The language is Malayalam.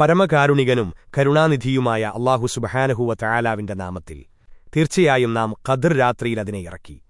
പരമകാരുണികനും കരുണാനിധിയുമായ അള്ളാഹു സുബഹാനഹുവ തയാലാവിന്റെ നാമത്തിൽ. തീർച്ചയായും നാം കതിർ രാത്രിയിൽ അതിനെ ഇറക്കി.